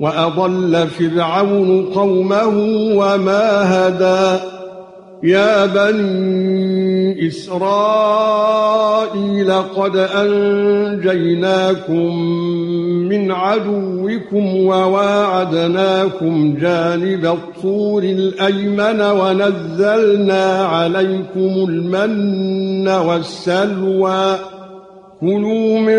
وأضل فرعون قومه وما هدى. يا بني إسرائيل قد أنجيناكم من عدوكم وواعدناكم جانب الطور الأيمن ونزلنا عليكم المن والسلوى. كُلُوا مِن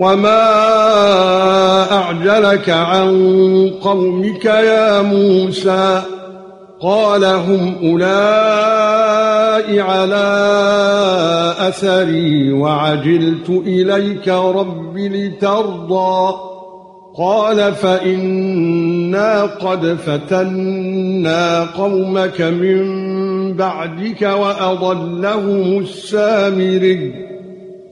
وما اعجلك عن قومك يا موسى قال هم اولئك على اثري وعجلت اليك رب لترضى قال فإنا قد فتنا قومك من بعدك واضلهم السامري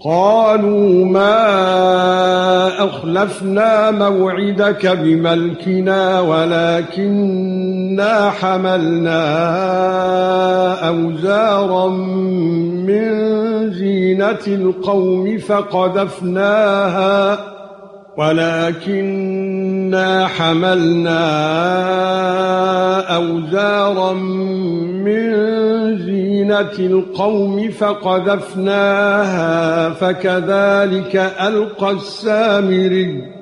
قالوا ما أخلفنا موعدك بملكنا ولكننا حملنا أوزارا من زينة القوم فقذفناها ولكننا حملنا أوزارا من زينة القوم فقذفناها فكذلك ألقى السامري.